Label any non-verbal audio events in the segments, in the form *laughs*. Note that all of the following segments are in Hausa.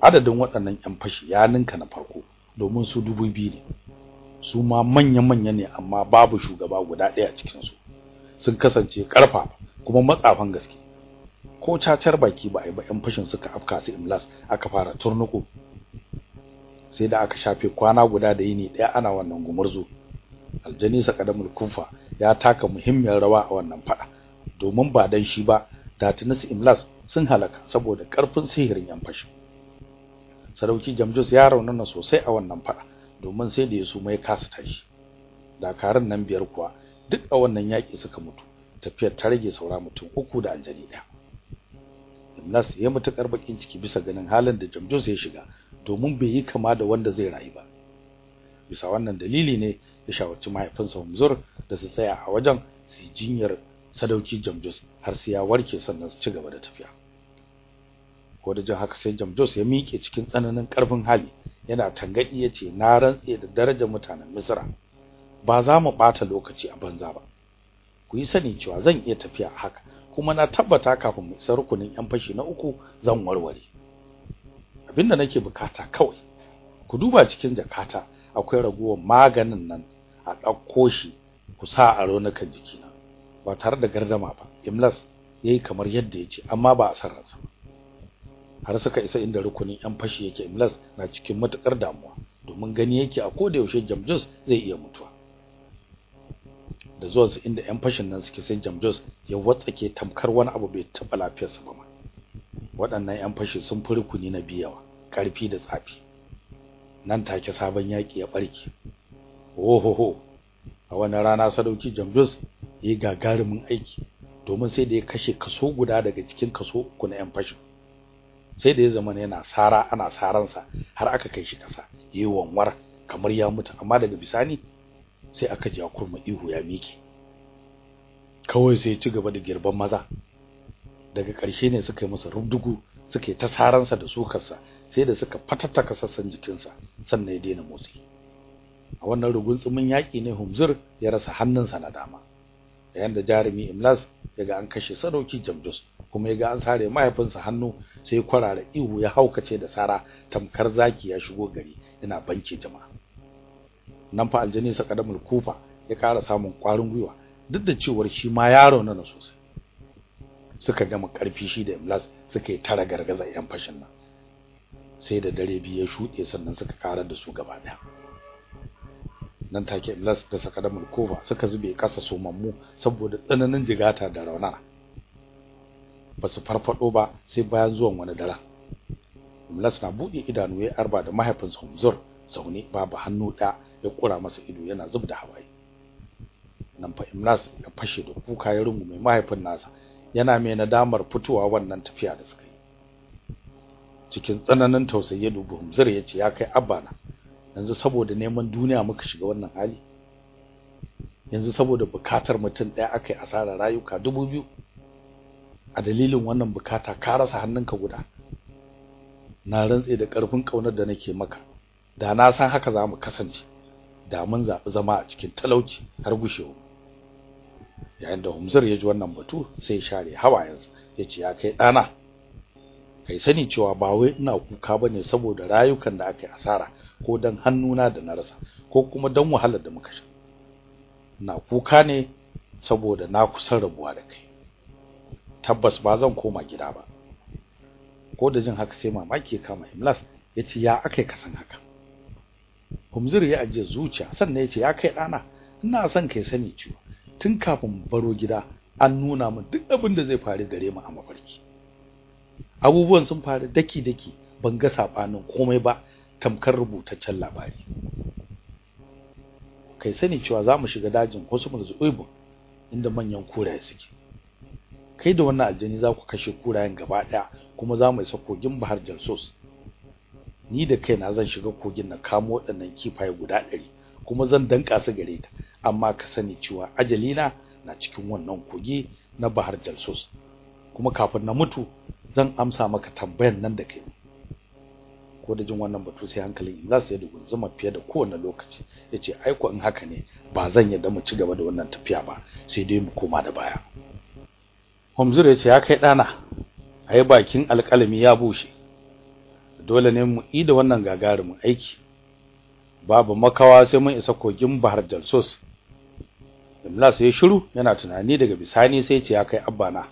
adadin waɗannan ƴan fashi ya ninka na farko domin su dubu biyu ne. Su ma manya manya ne amma babu shugaba guda ɗaya a cikin su sun kasance karfa kuma matsafan gaske. Ko cacar baki ba ai ba ƴan fashin suka afka su imlas aka fara turnuku. Sai da aka shafe kwana guda da yini ɗaya ana wannan gumurzu. Aljani sakadamul kufa ya taka muhimmiyar rawa a wannan fada domin ba dan shi ba da imlas sun halaka saboda ƙarfin sihirin yan fashi. Sarauki jamjus ya raunana sosai a wannan fada domin sai da ya su mai kasa tashi. Dakarun nan biyar kuwa duk a wannan yaki suka mutu. Tafiyar ta rage saura mutum uku da aljani ɗaya. Imlas ya mutu bakin ciki bisa ganin halin da jamjus ya shiga domin bai yi kama da wanda zai rayu ba. Bisa wannan dalili ne ya shawarci mahaifinsa Humzur da su tsaya a wajen su jinyar sadauki Jamjus har sai ya warke sannan su ci gaba da tafiya. Ko da jin haka sai Jamjus ya miƙe cikin tsananin ƙarfin hali yana tangadi ya ce na rantse da darajar mutanen Misra ba za mu bata lokaci a banza ba. Ku yi sani cewa zan iya tafiya haka kuma na tabbata kafin mu isa rukunin yan fashi na uku zan warware. Abinda nake buƙata kawai ku duba cikin jakata akwai ragowar maganin nan a ɗauko shi ku sa a raunukan jikina ba tare da gardama ba. Imlas yayi kamar yadda ya ce amma ba a san ransa har suka isa inda rukunin yan fashi yake. Imlas na cikin matuƙar damuwa domin gani yake a koda yaushe jamjus zai iya mutuwa. Da zuwan su inda yan fashin nan suke sai jamjus ya watsake tamkar wani abu bai taba lafiyarsa ba waɗannan yan fashi sun fi rukuni na biyawa ƙarfi da tsafi. Nan take sabon yaki ya barke ohoho a wannan rana sadauki Jamjus yayi gagarumin aiki domin sai da ya kashe kaso guda daga cikin kaso uku na yan fashin. Sai da ya zama yana sara ana saransa har aka kai shi kasa yayi wanwar kamar ya mutu amma daga bisani sai aka ji kurma ihu ya miki kawai sai ci gaba da girban maza. Daga ƙarshe ne suka yi masa rubdugu suka yi ta saransa da sukarsa sai da suka fatattaka sassan jikinsa sannan ya daina motsi. A wannan rugunsumin yaki ne Humzur ya rasa hannunsa na dama. Yayin da jarumi Imlas yaga an kashe sadauki Jamjus kuma yaga an sare mahaifinsa hannu sai kwarara ihu ya haukace da sara tamkar zaki ya shigo gari yana banke jama'a. Nan fa aljani sakadamul kufa ya ƙara samun ƙwarin gwiwa duk da cewar shi ma yaro na sosai. Suka gama ƙarfi shi da Imlas suka yi tara gargaza yan fashin nan. Sai da dare biyu ya shuɗe sannan suka karar da su gaba ɗaya nan take Iblis da sakadamul ƙofa suka zube kasa somammu saboda tsananin jigata da rauna. Basu farfado ba sai bayan zuwan wani dara Iblis na buɗe idanu ya arba da mahaifinsa Humzur zaune babu hannu da ya kura masa ido yana zubda hawaye. Nan fa Iblis ya fashe da kuka ya rungume mahaifin nasa yana mai nadamar fitowa wannan tafiya da suka yi. Cikin tsananin tausayi ya dubi Humzur ya ce ya kai abana yanzu saboda neman duniya muka shiga wannan hali. Yanzu saboda buƙatar mutum ɗaya akai asara rayuka dubu biyu. A dalilin wannan buƙata ka rasa hannunka guda. Na rantse da ƙarfin ƙaunar da nake maka. Da na san haka za mu kasance. Da mun zaɓi zama a cikin talauci har gushewa. Yayin da Humzur ya ji wannan batu sai ya share hawayensa. Yace ya kai ɗana. Kai sani cewa ba wai ina kuka ba ne saboda rayukan da aka yi asara ko dan hannuna da na rasa ko kuma dan wahalar da muka sha. Ina kuka ne saboda na kusan rabuwa da kai. Tabbas ba zan koma gida ba. Ko da jin haka sai mamaki ya kama Imlas ya ce ya akai kasan haka? Humzur ya ajiye zuciya sannan ya ce ya kai dana ina son kai sani cewa tun kafin baro gida an nuna min duk abin da zai faru gare mu a mafarki. Abubuwan sun faru daki daki ban ga sabanin komai ba. Tamkar rubutaccen labari. Kai sani cewa za mu shiga dajin Husmul Zuaibu inda manyan kuraye suke. Kai da wannan aljani za ku kashe kurayen gaba ɗaya kuma za mu isa kogin Bahar Jalsos ni da kaina zan shiga kogin na kamo waɗannan kifaye guda ɗari kuma zan danka su gare ta. Amma ka sani cewa ajalina na cikin wannan kogi na Bahar Jalsos kuma kafin na mutu zan amsa maka tambayan nan da kai. Ko da jin wannan batu sai hankalin Ilyas ya dugun zuma fiye da kowane lokaci. Yace ai ko in haka ne ba zan yadda mu ci gaba da wannan tafiya ba sai dai mu koma da baya. Humzur ya ce ya kai dana ai bakin alƙalami ya bushe. Dole ne mu yi da wannan gagarumin aiki. Babu makawa sai mun isa kogin Bahar Jalsos. Imlas ya shiru yana tunani daga bisani sai ce ya kai abbana.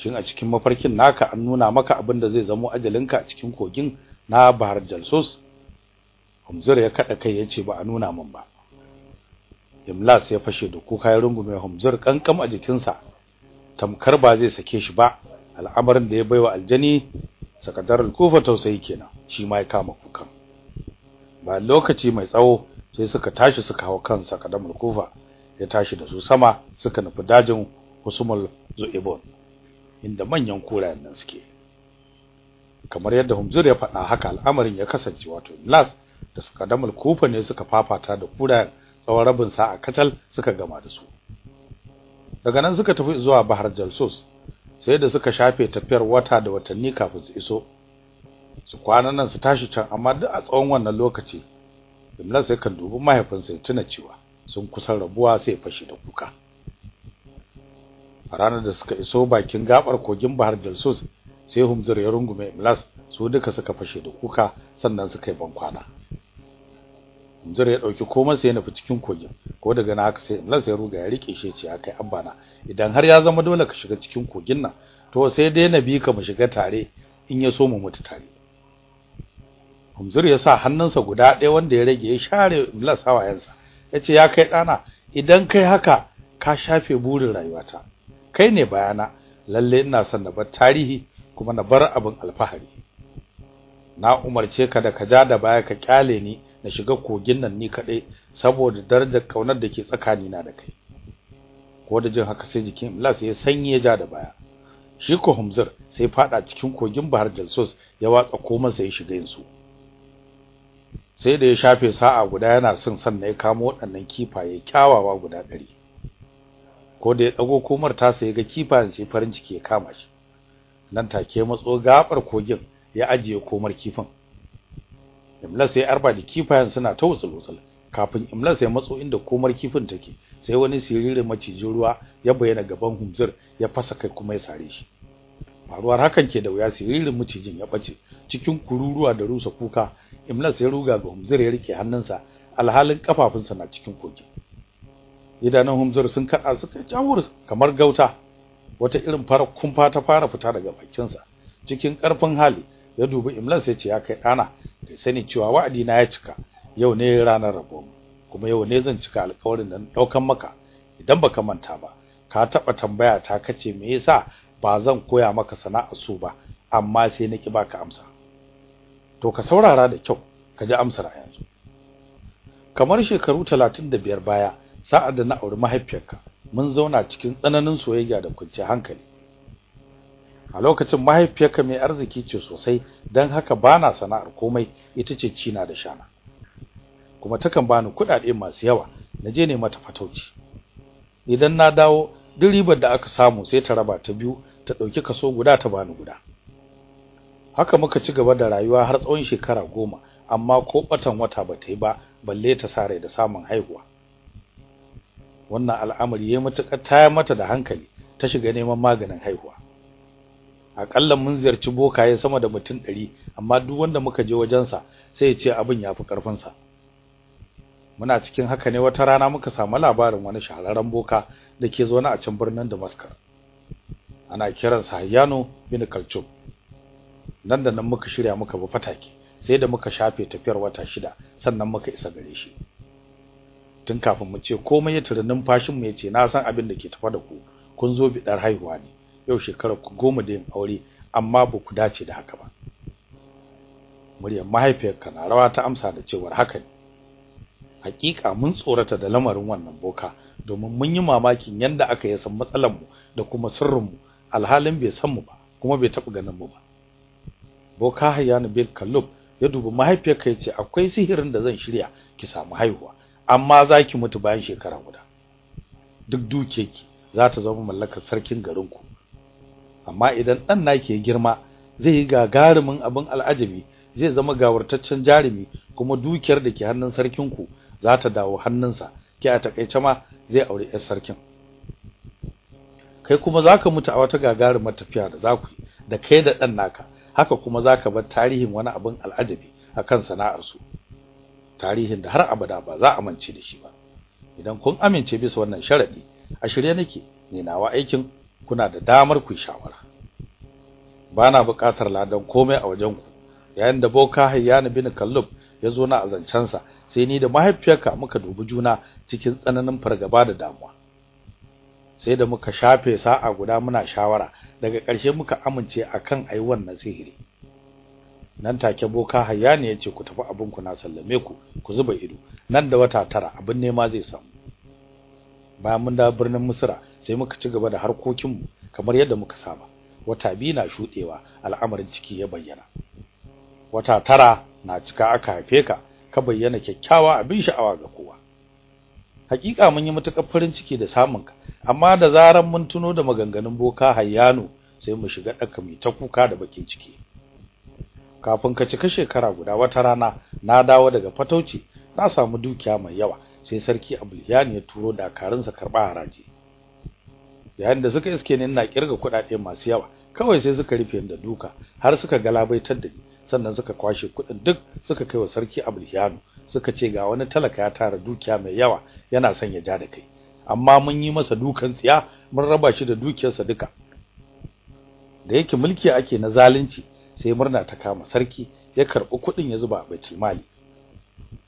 Shin a cikin mafarkin naka an nuna maka abin da zai zamo ajalinka a cikin kogin na Bahar Jalsos Humzur ya kada kai ya ce ba a nuna min ba. Imlas ya fashe da kuka ya rungume Humzur kankam a jikinsa. Tamkar ba zai sake shi ba. Al'amarin da ya baiwa aljani sakadar al-kufa tausayi kenan shi ma ya kama kukan. Ba lokaci mai tsawo sai suka tashi suka hawo kan sakadar al-kufa ya tashi da su sama suka nufi dajin Husumul Zu'ibon inda manyan kurayen nan suke. Kamar yadda Humzur ya faɗa haka al'amarin ya kasance. Wato Las da sakadar al-kufa ne suka fafata da kurayen tsawon rabin sa'a kacal suka gama da su. Daga nan suka tafi zuwa Bahar Jalsus sai da suka shafe tafiyar wata da watanni kafin su iso. Su kwana nan su tashi can amma duk a tsawon wannan lokaci Imlas sai kan dubi mahaifinsa ya tuna cewa sun kusan rabuwa sai fashi da kuka. A ranar da suka iso bakin gabar kogin Bahar Jalsus sai Humzur ya rungume Imlas su duka suka fashe da kuka sannan suka yi bankwana. Humzur ya ɗauki komai sai ya nufi cikin kogin. Ko daga na haka sai Imlas ya ruga ya riƙe shi ce akai abbana idan har ya zama dole ka shiga cikin kogin nan to sai dai na bi ka mu shiga tare in ya so mu mutu tare. Humzur ya sa hannunsa guda ɗaya wanda ya rage ya share Iblis hawayensa. Yace ya kai dana idan kai haka ka shafe burin rayuwata. Kai ne bayana lalle ina son na bar tarihi kuma na bar abin alfahari. Na umarce ka da ka ja da baya ka ƙyale ni na shiga kogin nan ni kadai saboda darajar ƙaunar da ke tsakanina da kai. Ko da jin haka sai jikin Iblis ya sanye ja da baya. Shi ko Humzur sai fada cikin kogin Bahar Jalsos ya watsa komansa ya shiga yinsu sai da ya shafe sa'a guda yana son sannan ya kamo waɗannan kifaye kyawawa guda ɗari. Ko da ya dago komar ta sai ga kifayen sai farin ciki ya kama shi. Nan take matso gabar kogin ya ajiye komar kifin. Imlas sai arba da kifayen suna ta wutsul kafin Imlas ya matso inda komar kifin take sai wani siririn macijin ruwa ya bayyana gaban Humzur ya fasa kai kuma ya sare shi. Faruwar hakan ke da wuya siririn macijin ya bace cikin kururuwa da rusa kuka Imlas ya ruga ga Humzur ya riƙe hannunsa alhalin kafafunsa na cikin kogi idanun Humzur sun kada suka jawur kamar gauta. Wata irin fara kumfa ta fara fita daga bakinsa. Cikin ƙarfin hali ya dubi Imlas ya ce ya kai dana kai sani cewa wa'adi na ya cika. Yau ne ranar rabo kuma yau ne zan cika alƙawarin da ɗaukan maka. Idan baka manta ba ka taba tambaya ta kace me yasa ba zan koya maka sana'ar su ba? Amma sai naki baka amsa. To ka saurara da kyau ka ji amsar a yanzu. Kamar shekaru 35 baya sa'ad da na auri mahaifiyarka mun zauna cikin tsananin soyayya da kwanciyar hankali. A lokacin mahaifiyarka mai arziki ce sosai dan haka bana sana'ar komai ita ce cina da shana kuma takan bani kuɗaɗe masu yawa naje ne mata fatauci. Idan na dawo duk ribar da aka samu sai ta raba ta biyu ta ɗauki kaso guda ta bani guda. Haka muka ci gaba da rayuwa har tsawon shekara goma amma ko batan wata ba ta yi ba balle ta sare da samun haihuwa. Wannan al'amari ya mutukar taya mata da hankali ta shiga neman maganin haihuwa. Akalla mun ziyarci bokaye sama da mutum 100 amma duk wanda muka je wajensa sai ya ce abin yafi ƙarfin sa muna cikin haka ne wata rana muka samu labarin wani shahararren boka da ke zaune a can birnin Damascus. Ana kiransa Hayyano bin Kalchum nan da nan muka shirya muka bi fataki sai da muka shafe tafiyar wata shida sannan muka isa gare shi. Tun kafin mu ce komai ya tura numfashin mu ya ce na san abin da ke tafa da ku. Kun zo bidar haihuwa ne. Yau shekara ku goma da yin aure amma ba ku dace da haka ba. Muryar mahaifiyarka na rawa ta amsa da cewar haka ne. Hakika mun tsorata da lamarin wannan boka domin mun yi mamakin yanda aka yi san matsalar mu da kuma sirrin mu. Alhalin bai san mu ba kuma bai taɓa ganin mu ba. Boka hayyan bil kallub ya dubi mahaifiyarka ya ce akwai sihirin da zan shirya ki samu haihuwa. Amma zaki mutu bayan shekara guda. Duk dukiyarki za ta zama mallakar sarkin garinku. Amma idan dan nake girma zai yi gagarumin abin al'ajabi zai zama gawartaccen jarumi kuma dukiyar da ke hannun sarkinku za ta dawo hannunsa. Ki a takeice ma zai aure yar sarkin. Kai kuma zaka mutu a wata gagarumar tafiya da zaku da kai da dan naka. Haka kuma zaka bar tarihin wani abin al'ajabi akan sana'ar su tarihin da har abada ba za a mance da shi ba. Idan kun amince bisa wannan sharadi a shirye nake ne nawa aikin kuna da damar ku shawara. Bana buƙatar ladan komai a wajen ku yayin da boka hayyan bin kallub ya zo na azancansa sai ni da mahaifiyarka muka dubi juna cikin tsananin fargaba da damuwa. Sai da muka shafe sa'a guda muna shawara daga ƙarshe muka amince akan ayi wannan sihiri. Nan take boka hayani ya ce ku tafi abin ku na sallame ku ku zuba ido. Nan da wata tara abin nema zai samu. Bayan mun da birnin Misra sai muka ci gaba da harkokin mu kamar yadda muka saba. Wata biyu na shudewa al'amarin ciki ya bayyana. Wata tara na cika aka haife ka ka bayyana kyakkyawa abin sha'awa ga kowa. Hakika mun yi mutukar farin ciki da samun ka amma da zaran mun tuno da maganganun boka hayyano sai mu shiga daka mai ta kuka da bakin ciki. Kafin ka cika shekara guda wata rana na dawo daga fatauci na samu dukiya mai yawa sai sarki Abdulyan ya turo dakarunsa karɓa haraji. Yayin da suka iske ni ina ƙirga kuɗaɗe masu yawa kawai sai suka rufe da duka har suka galabaitar da ni sannan suka kwashe kuɗin duk suka kai wa sarki Abdulyan suka ce ga wani talaka ya tara dukiya mai yawa yana son ya ja da kai. Amma mun yi masa dukan tsiya mun raba shi da dukiyarsa duka. Da yake mulki ake na zalunci sai murna ta kama sarki ya karɓi kuɗin ya zuba baitul mali.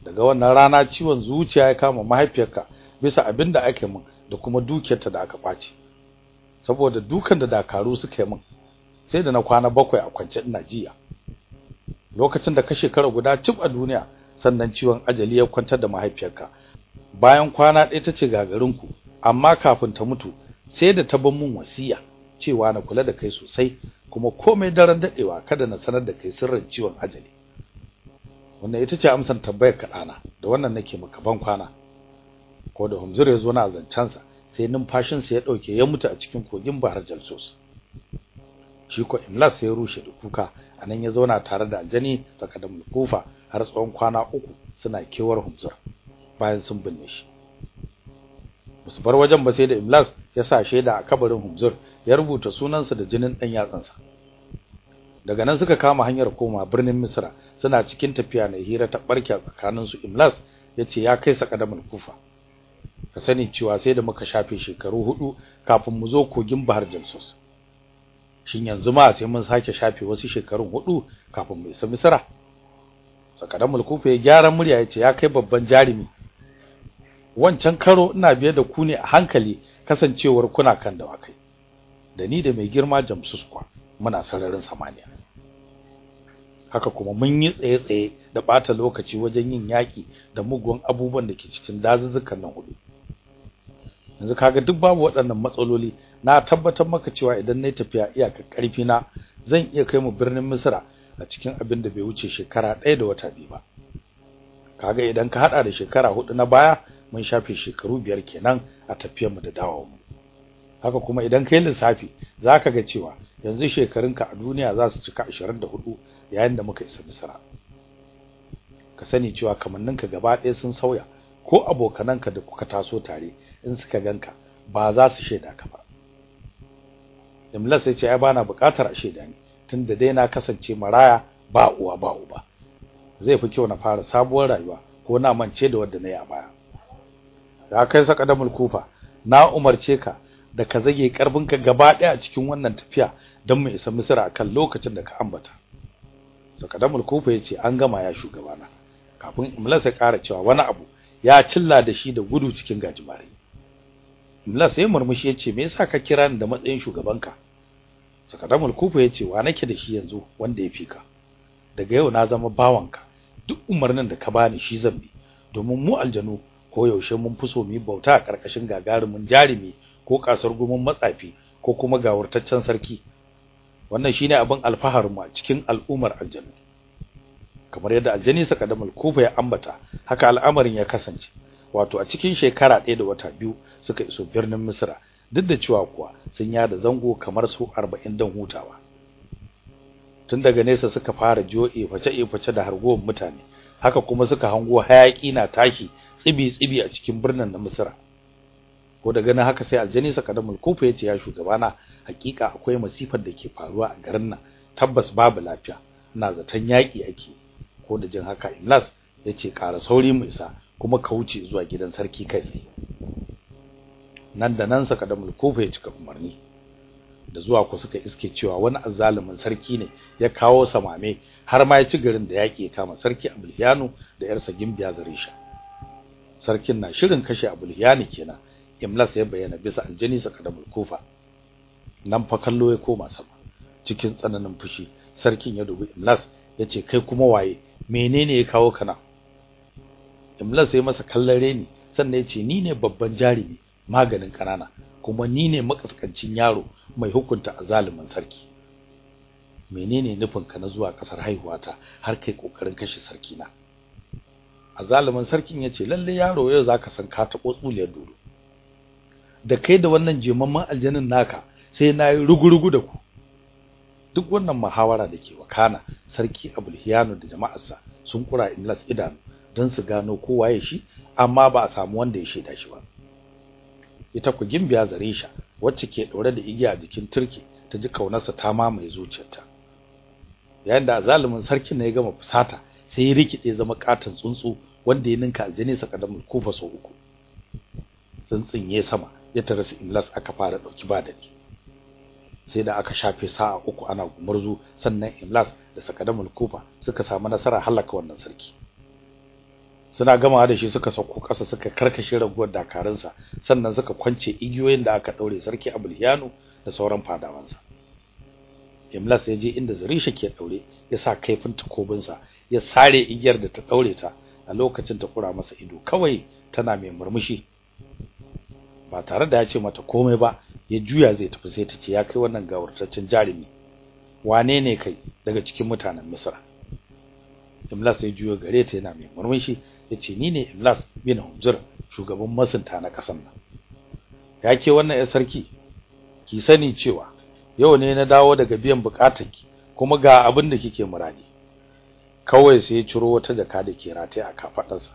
Daga wannan rana ciwon zuciya ya kama mahaifiyarka bisa abin da ake min da kuma dukiyarta da aka ƙwace. Saboda dukan da dakaru suka yi min sai da na kwana bakwai a kwance ina jiya. Lokacin da ka shekara guda cif a duniya sannan ciwon ajali ya kwantar da mahaifiyarka. Bayan kwana ɗaya tace gagarinku amma kafin ta mutu sai da ta bar mun wasiya. Cewa na kula da kai sosai kuma komai daren dadewa kada na sanar da kai sirrin ciwon ajali. Wannan ita ce amsan tambayar ka dana da wannan nake maka ban kwana. Ko da Humzur ya zo na zancansa sai numfashin sa ya ɗauke ya mutu a cikin kogin Bahar Jalsos. Shi ko Imlas ya rushe da kuka a nan ya zauna tare da aljani saka da mulkufa har tsawon kwana uku suna kewar Humzur bayan sun binne shi. Musu bar wajen ba sai da Imlas ya sa shaida a kabarin Humzur ya rubuta sunansa da jinin dan yatsansa. Daga nan suka kama hanyar koma birnin Misra suna cikin tafiya na hira ta barke tsakanin su Imlas ya ce ya kai sa Kufa. Ka sani cewa sai da muka shafe shekaru huɗu kafin mu zo kogin Bahar Jalsus. Shin yanzu ma sai mun sake shafe wasu shekarun huɗu kafin mu isa Misra? Sakadamul Kufa ya gyara murya ya ce ya kai babban jarimi wancan karo ina biye da ku ne a hankali kasancewar kuna kan dawakai. Da ni da mai girma Jamsus kwa muna sararin samaniya. Haka kuma mun yi tsaye-tsaye da bata lokaci wajen yin yaki da mugun abubuwan da ke cikin dazuzzukan nan huɗu. Yanzu kaga duk babu waɗannan matsaloli na tabbatar maka cewa idan na yi tafiya iyakar ƙarfi na zan iya kai mu birnin Misra a cikin abin da bai wuce shekara ɗaya da wata biyu ba. Kaga idan ka hada da shekara huɗu na baya mun shafe shekaru biyar kenan a tafiyar mu da dawowa mu haka kuma idan kai lissafi zaka ga cewa yanzu shekarunka a duniya za su cika 24 yayin da muka isa Misra ka sani cewa kamanninka gaba ɗaya sun sauya ko abokananka da kuka taso tare in suka ganka ba za su sheda ka ba. Imlas sai ce ai bana buƙatar a sheda ni tunda dai na kasance maraya ba uwa ba uba. Zai fi kyau na fara sabuwar rayuwa ko na mance da wanda na yi a baya. Da kai saka da mulkufa na umarce ka da ka zage karbinka gaba ɗaya cikin wannan tafiya don mu isa Misra akan lokacin da ka ambata. Sakadamul kufa ya ce an gama ya shugabana. Kafin Imlas ya ƙara cewa wani abu ya cilla da shi da gudu cikin gajimare. Imlas ya murmushi ya ce me yasa ka kira ni da matsayin shugabanka? Sakadamul kufa ya ce wa nake da shi yanzu wanda ya fika daga yau na zama bawanka. Duk umarnin da ka bani shi zan bi. Domin mu aljanu ko yaushe mun fi so mu bauta a ƙarƙashin gagarumin jarimi ko ƙasar gumin matsafi ko kuma gawurtaccen sarki. Wannan shine abin alfaharin mu cikin al'ummar aljanna. Kamar yadda aljani saka da mulkufa ya ambata haka al'amarin ya kasance. Wato a cikin shekara ɗaya da wata biyu suka iso birnin Misra duk da cewa kuwa sun yada zango kamar su 40 dan hutawa. Tun daga nesa suka fara jo'e face face da hargowar mutane haka kuma suka hango hayaki na tashi tsibi tsibi a cikin birnin na Misra ko da ganin haka sai aljani saka da mulkufa ya ce ya shugabana hakika akwai masifar da ke faruwa a garin nan. Tabbas babu lafiya. Ina zaton yaki ake. Ko da jin haka Imlas ya ce ƙara sauri mu isa kuma ka wuce zuwa gidan sarki kai nan da nan saka da mulkufa ya cika umarni. Da zuwa ku suka iske cewa wani azzalumin sarki ne ya kawo samame har ma ya ci garin da yake kama sarki Abulhiyanu da yarsa Gimbiya Zarisha. Sarkin na shirin kashe Abulhiyani kenan Imlas ya bayyana bisa aljani saka da mulkufa nan fa kallo ya koma sama cikin tsananin fushi sarkin ya dubi Imlas ya ce kai kuma waye? Menene ya kawo kana Imlas ya masa kallare ni sannan ya ce ni ne babban jarimi maganin kanana kuma ni ne makaskancin yaro mai hukunta azalimin sarki. Menene nufin ka na zuwa ƙasar haihuwata har kai ƙoƙarin kashe sarki na azalimin sarkin ya ce lalle yaro yau zaka san ka tabo tsuliyar dodo da kai da wannan jemamman aljanin naka sai na yi rugurugu da ku. Duk wannan muhawara dake wakana sarki Abulhiyanu da jama'arsa sun kura Imlas idanu don su gano ko waye shi amma ba a samu wanda ya shaida shi ba. Ita ku gimbiya zarisha wacce ke daure da igiya a jikin turki ta ji kaunarsa ta mamaye zuciyarta. Yayin da zalumin sarkin ne ya gama fusata sai ya rikide zama katon tsuntsu wanda ya ninka aljini sa kadamul kufa sau uku. Tsuntsun ya sama ya tarasa imlas aka fara ɗauki badani sai da aka shafe sa'a uku ana gumurzu sannan imlas da sakadamul kufa suka samu nasara halaka wannan sarki. Suna gamawa da shi suka sauko kasa suka karkashe raguwar dakarunsa sannan suka kwance igiyoyin da aka daure sarki Abulhiyanu da sauran fadawansa. Imlas ya je inda Zarisha ke daure ya sa kaifin takobinsa ya sare igiyar da ta daure ta. A lokacin ta kura masa ido kawai tana mai murmushi. Ba tare da ya ce mata komai ba ya juya zai tafi sai ta ce ya kai wannan gawurtaccen jarumi wane ne kai daga cikin mutanen Misra Imlas ya juyo gare ta yana mai murmushi ya ce ni ne Imlas bin Humzur shugaban masunta na kasan nan. Yake wannan ya sarki ki sani cewa yau ne na dawo daga biyan bukatarki kuma ga abin da kike muradi. Kawai sai ya ciro wata jaka da ke rataye a kafadarsa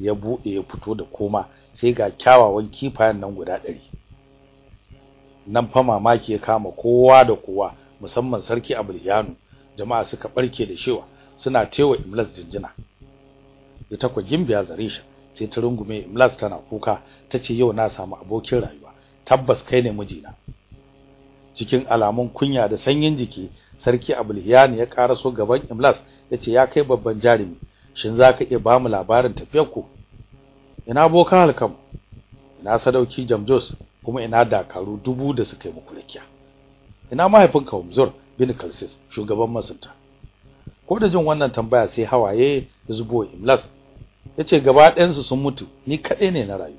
ya buɗe ya fito da koma sai ga kyawawan kifayen nan guda 100 nan fa mamaki ya kama kowa da kowa musamman sarki Abulhiyanu jama'a suka barke da shewa suna tewa Imlas jinjina. Ita ku gimbiya zarisha sai ta rungume Imlas tana kuka tace yau na samu abokin rayuwa tabbas kai ne mijina. Cikin alamun kunya da sanyin jiki sarki Abulhiyan ya karaso gaban Imlas ya ce ya kai babban jarumi shin zaka iya ba mu labarin tafiyar ku ina bokan halkam ina sadauki Jamjos kuma ina dakaru dubu da suka yi muku rakiya. Ina mahaifinka Umzur bin Kalsis shugaban masunta. Ko da jin wannan tambaya sai hawaye zubo Imlas ya ce gaba ɗayan su sun mutu ni kaɗai ne na rayu.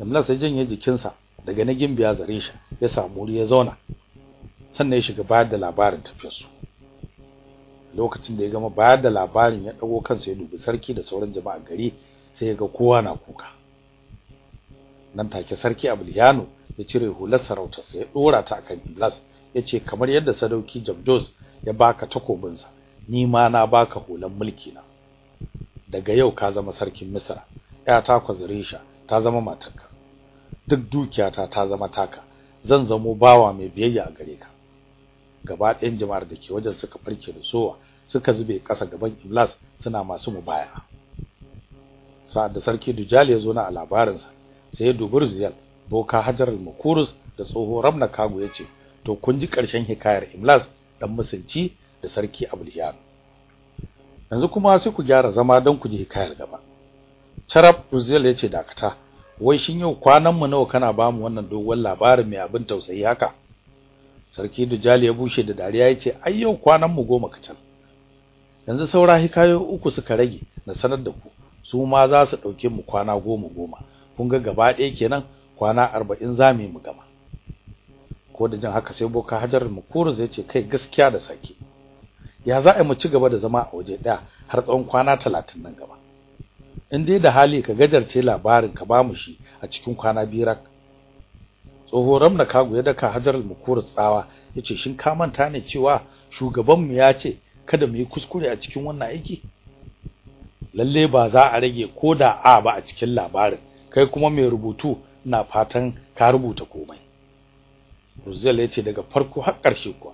Imlas ya janye jikinsa daga na gimbiya zare shi ya samu wuri ya zauna. Sannan ya shiga bayar da labarin tafiyarsu. Lokacin da ya gama bayar da labarin ya dago kansa ya dubi sarki da sauran jama'a gari sai ya ga kowa na kuka. Nan take sarki Abuliyano ya cire hular sarautarsa ya dora ta akan Iblas ya ce kamar yadda sadauki Jabdos ya baka takobinsa ni ma na baka hulan mulki na daga yau ka zama sarkin Misra ya ta kwazirisha ta zama matarka. Duk dukiyata ta zama taka. Zan zamo bawa mai biyayya a gare ka. Gaba ɗayan jama'ar da ke wajen suka farke da sowa suka zube ƙasa gaban Iblas suna masu mubaya. Sa'ad da sarki Dujal ya zo na labarinsa sai ya dubi boka Hajar al-Makurus da tsoho Ramna Kago ya ce to kun ji ƙarshen hikayar Iblas dan musunci da sarki Abulhiyan yanzu kuma sai ku gyara zama don ku ji hikayar gaba. Charab Rizal ya ce dakata wai shin yau kwanan mu nawa kana ba mu wannan dogon labarin mai abin tausayi haka? Sarki Dujal ya bushe da dariya ya ce ai yau kwanan mu goma kacal. Yanzu saura hikayo uku suka rage na sanar da ku su ma za su ɗauke mu kwana goma goma. Kun ga gaba ɗaya kenan kwana 40 za mu mu gama. Ko da jin haka sai boka hajar mukuruz ya ce kai gaskiya da sake. Ya za a mu ci gaba da zama a waje ɗaya har tsawon kwana 30 nan gaba? In dai da hali ka gajarce labarin ka ba mu shi a cikin kwana biyu rak. Tsoho ramna kago ya daka hajar mukuruz tsawa ya ce shin ka manta ne cewa shugaban mu ya ce kada mu yi kuskure a cikin wannan aiki? Lalle ba za a rage ko da a ba a cikin labarin. Kai kuma mai rubutu ina fatan ka rubuta komai. Ruzel ya ce daga farko har ƙarshe kuwa.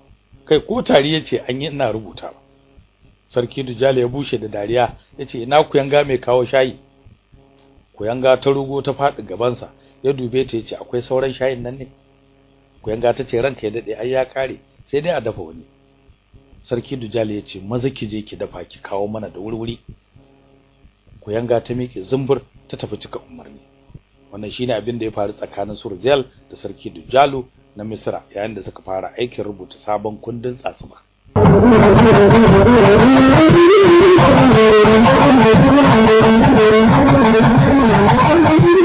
Kai ko tari ya ce an yi ina rubuta sarki dujala ya bushe da dariya ya ce ina ku yanga mai kawo shayi? Ku yanga ta rugo ta faɗi gaban sa ya dube ta ya ce akwai sauran shayin nan ne? Ku yanga ta ce ranka ya daɗe ai ya kare sai dai a dafa wani. Sarki dujala ya ce maza ki je ki dafa ki kawo mana da wurwuri. Ku yanga ta miƙe zumbur ta tafi cika umarni. Wannan shine abin da ya faru tsakanin Surzel da sarki Dujalu na Misra yayin da suka fara aikin rubuta sabon kundin tsasuma Thank *laughs* you.